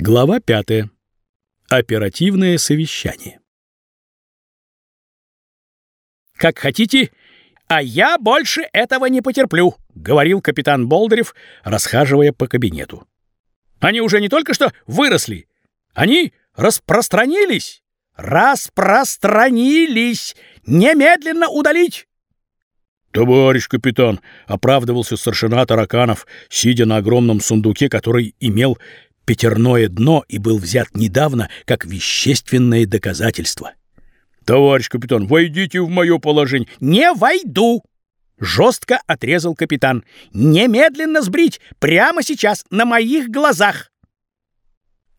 Глава 5. Оперативное совещание. «Как хотите, а я больше этого не потерплю», — говорил капитан Болдырев, расхаживая по кабинету. «Они уже не только что выросли, они распространились! Распространились! Немедленно удалить!» «Товарищ капитан!» — оправдывался старшина Тараканов, сидя на огромном сундуке, который имел пятерное дно и был взят недавно как вещественное доказательство. «Товарищ капитан, войдите в мое положение!» «Не войду!» Жестко отрезал капитан. «Немедленно сбрить! Прямо сейчас, на моих глазах!»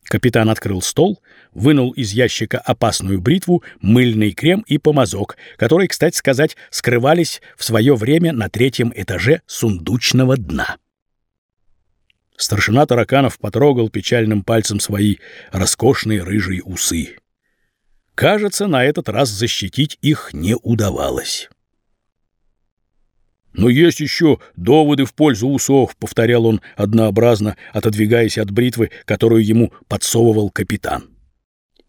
Капитан открыл стол, вынул из ящика опасную бритву, мыльный крем и помазок, которые, кстати сказать, скрывались в свое время на третьем этаже сундучного дна. Старшина Тараканов потрогал печальным пальцем свои роскошные рыжие усы. Кажется, на этот раз защитить их не удавалось. «Но есть еще доводы в пользу усов», — повторял он однообразно, отодвигаясь от бритвы, которую ему подсовывал капитан.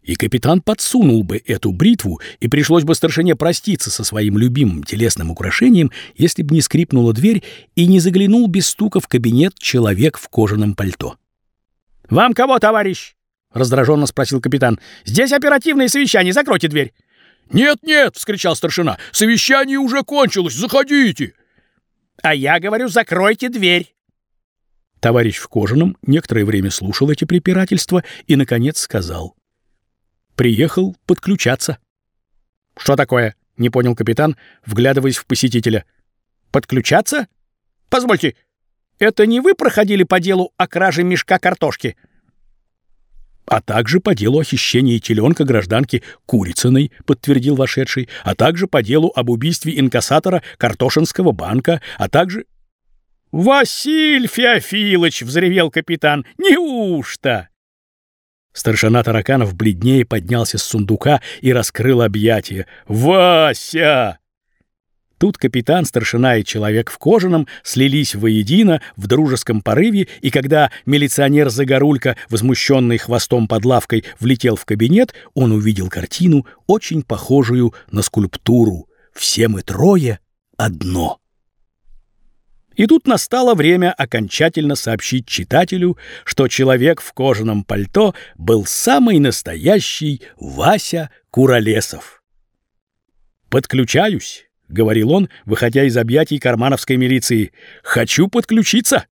И капитан подсунул бы эту бритву, и пришлось бы старшине проститься со своим любимым телесным украшением, если бы не скрипнула дверь и не заглянул без стука в кабинет человек в кожаном пальто. «Вам кого, товарищ?» — раздраженно спросил капитан. «Здесь оперативное совещание, закройте дверь». «Нет-нет!» — вскричал старшина. «Совещание уже кончилось, заходите!» «А я говорю, закройте дверь!» Товарищ в кожаном некоторое время слушал эти препирательства и, наконец, сказал — приехал подключаться. «Что такое?» — не понял капитан, вглядываясь в посетителя. «Подключаться? Позвольте, это не вы проходили по делу о краже мешка картошки?» а также по делу о хищении теленка гражданки Курицыной, подтвердил вошедший, а также по делу об убийстве инкассатора Картошинского банка, а также... «Василь Феофилович!» — взревел капитан. «Неужто?» Старшина тараканов бледнее поднялся с сундука и раскрыл объятия. «Вася!» Тут капитан, старшина и человек в кожаном слились воедино в дружеском порыве, и когда милиционер Загорулька, возмущенный хвостом под лавкой, влетел в кабинет, он увидел картину, очень похожую на скульптуру. Все мы трое — одно. И тут настало время окончательно сообщить читателю, что человек в кожаном пальто был самый настоящий Вася Куролесов. «Подключаюсь», — говорил он, выходя из объятий кармановской милиции. «Хочу подключиться».